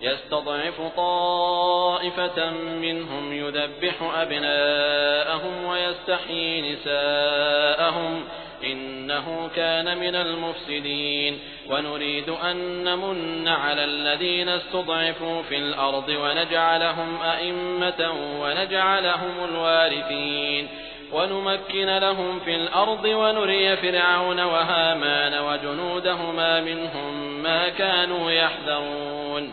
يستضعف طائفة منهم يذبح أبناءهم ويستحيي نساءهم إنه كان من المفسدين. ونريد أن نمن على الذين استضعفوا في الأرض ونجعلهم أئمة ونجعلهم الوارثين. ونمكن لهم في الأرض ونري فرعون وهامان وجنودهما منهم ما كانوا يحذرون.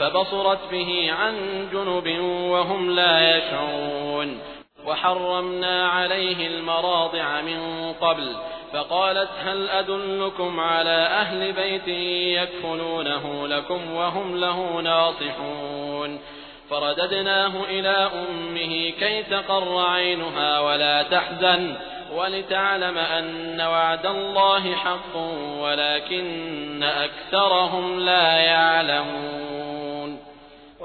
فبصرت به عن جنب وهم لا يشعرون. وحرمنا عليه المراضع من قبل فقالت هل أدلكم على أهل بيت يكفلونه لكم وهم له ناصحون. فرددناه إلى أمه كي تقر عينها ولا تحزن ولتعلم أن وعد الله حق ولكن أكثرهم لا يعلمون.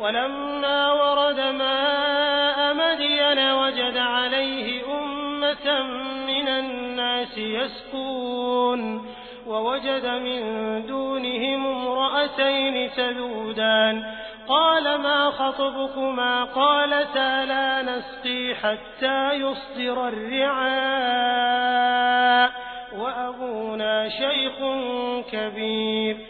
ولما ورد ماء مدين وجد عليه أمة من الناس يسكون ووجد من دونهم امرأتين تذودان قال ما خطبكما قالتا لا نسقي حتى يصدر الرعاء وأبونا شيخ كبير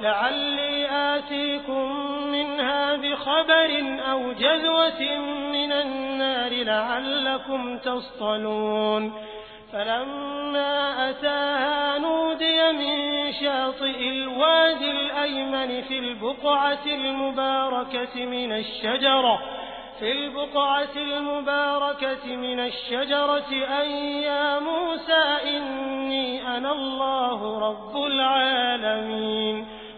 لعلي آتيكم منها بخبر أو جذوة من النار لعلكم تصطلون. فلما أتاها نودي من شاطئ الوادي الأيمن في البقعة المباركة من الشجرة في البقعة المباركة من الشجرة أن يا موسى إني أنا الله رب العالمين.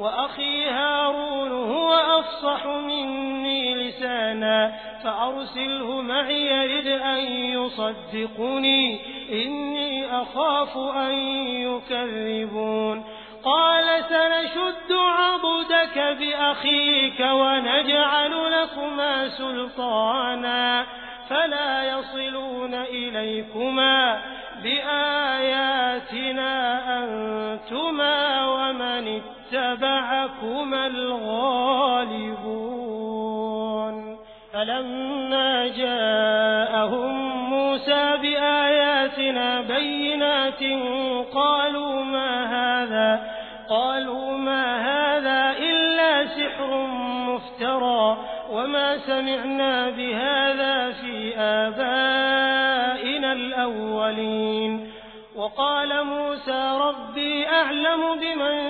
وأخي هارون هو أفصح مني لسانا فأرسله معي يرد أن يصدقني إني أخاف أن يكذبون. قال سنشد عضدك بأخيك ونجعل لكما سلطانا فلا يصلون إليكما بآياتنا أنتما ومن اتبعكما الغالبون. فلما جاءهم موسى بآياتنا بينات قالوا ما هذا؟ قالوا ما هذا إلا سحر مفترى وما سمعنا بهذا في آبائنا الأولين. وقال موسى ربي أعلم بمن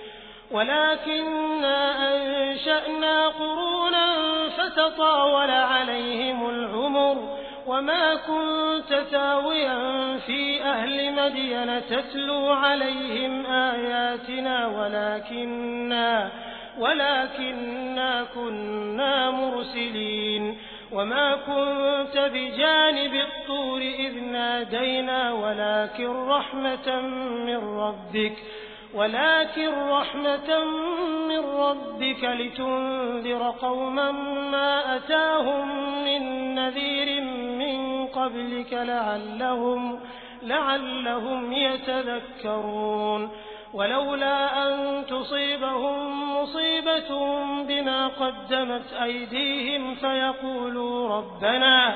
ولكننا أنشأنا قرونا فتطاول عليهم العمر وما كنت تاويا في أهل مدين تتلو عليهم آياتنا ولكننا ولكننا كنا مرسلين وما كنت بجانب الطور إذ نادينا ولكن رحمة من ربك ولكن رحمة من ربك لتنذر قوما ما أتاهم من نذير من قبلك لعلهم, لعلهم يتذكرون. ولولا أن تصيبهم مصيبة بما قدمت أيديهم فيقولوا ربنا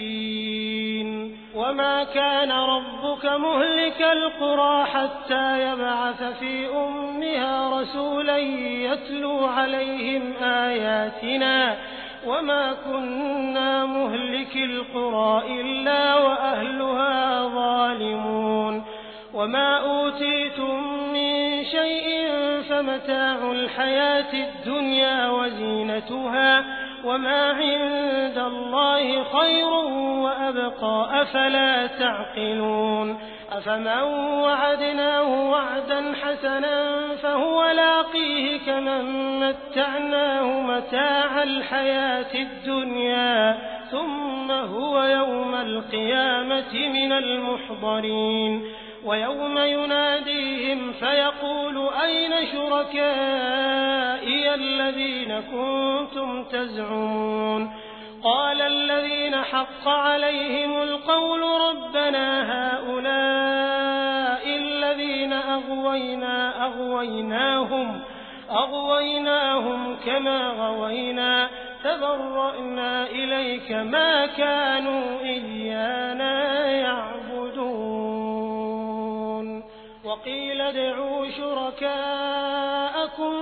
وما كان ربك مهلك القرى حتى يبعث في أمها رسولا يتلو عليهم آياتنا وما كنا مهلك القرى إلا وأهلها ظالمون وما أوتيتم من شيء فمتاع الحياة الدنيا وزينتها وما عند الله خير وأبقى أفلا تعقلون أفمن وعدناه وعدا حسنا فهو لاقيه كمن متعناه متاع الحياة الدنيا ثم هو يوم القيامة من المحضرين ويوم يناديهم فيقول أين شركائي الذين كنتم تزعمون قال الذين حق عليهم القول ربنا هؤلاء الذين أغوينا أغويناهم أغويناهم كما غوينا تبرأنا إليك ما كانوا إيانا يعبدون وقيل ادعوا شركاءكم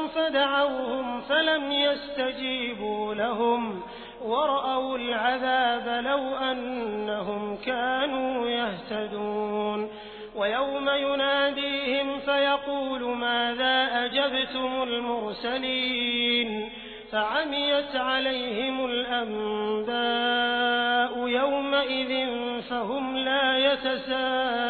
فدعوهم فلم يستجيبوا لهم ورأوا العذاب لو أنهم كانوا يهتدون ويوم يناديهم فيقول ماذا أجبتم المرسلين فعميت عليهم الأنباء يومئذ فهم لا يتساءلون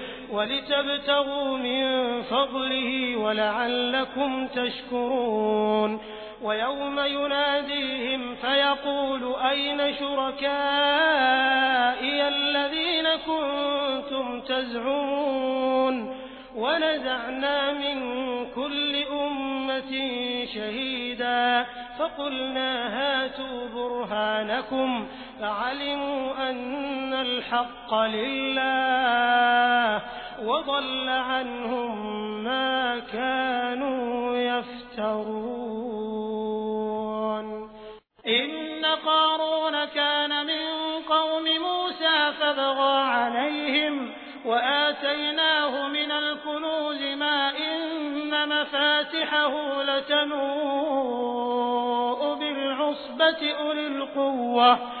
ولتبتغوا من فضله ولعلكم تشكرون. ويوم يناديهم فيقول أين شركائي الذين كنتم تزعمون؟ ونزعنا من كل أمة شهيدا. فقلنا هاتوا برهانكم فعلموا أن الحق لله. وضل عنهم ما كانوا يفترون. إن قارون كان من قوم موسى فبغى عليهم وآتيناه من الكنوز ما إن مفاتحه لتنوء بالعصبة أولي القوة.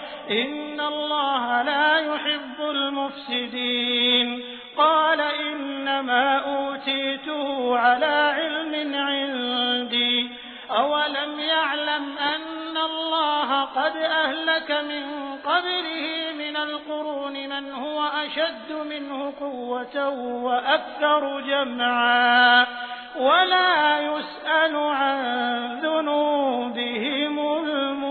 إن الله لا يحب المفسدين. قال إنما أوتيته على علم عندي. أولم يعلم أن الله قد أهلك من قبله من القرون من هو أشد منه قوة وأكثر جمعا. ولا يسأل عن ذنوبهم المجرمون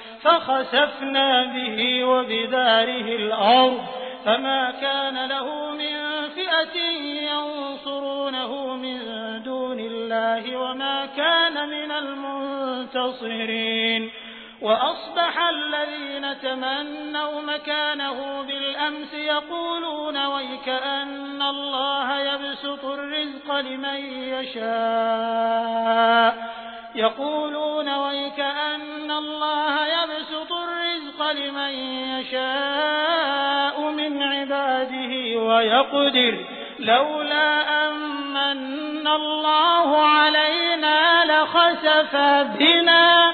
فخسفنا به وبداره الأرض فما كان له من فئة ينصرونه من دون الله وما كان من المنتصرين. وأصبح الذين تمنوا مكانه بالأمس يقولون ويكأن الله يبسط الرزق لمن يشاء. يقولون ويكأن الله يبسط لمن يشاء من عباده ويقدر. لولا أمن الله علينا لخسف بنا.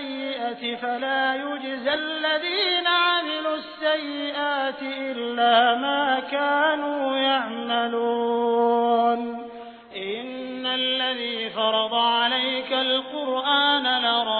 بالسيئة فلا يجزى الذين عملوا السيئات إلا ما كانوا يعملون. إن الذي فرض عليك القرآن لرادك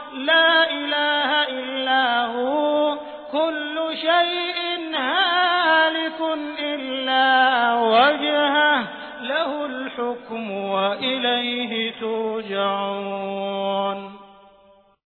لا إله إلا هو كل شيء هالك إلا وجهه له الحكم وإليه ترجعون.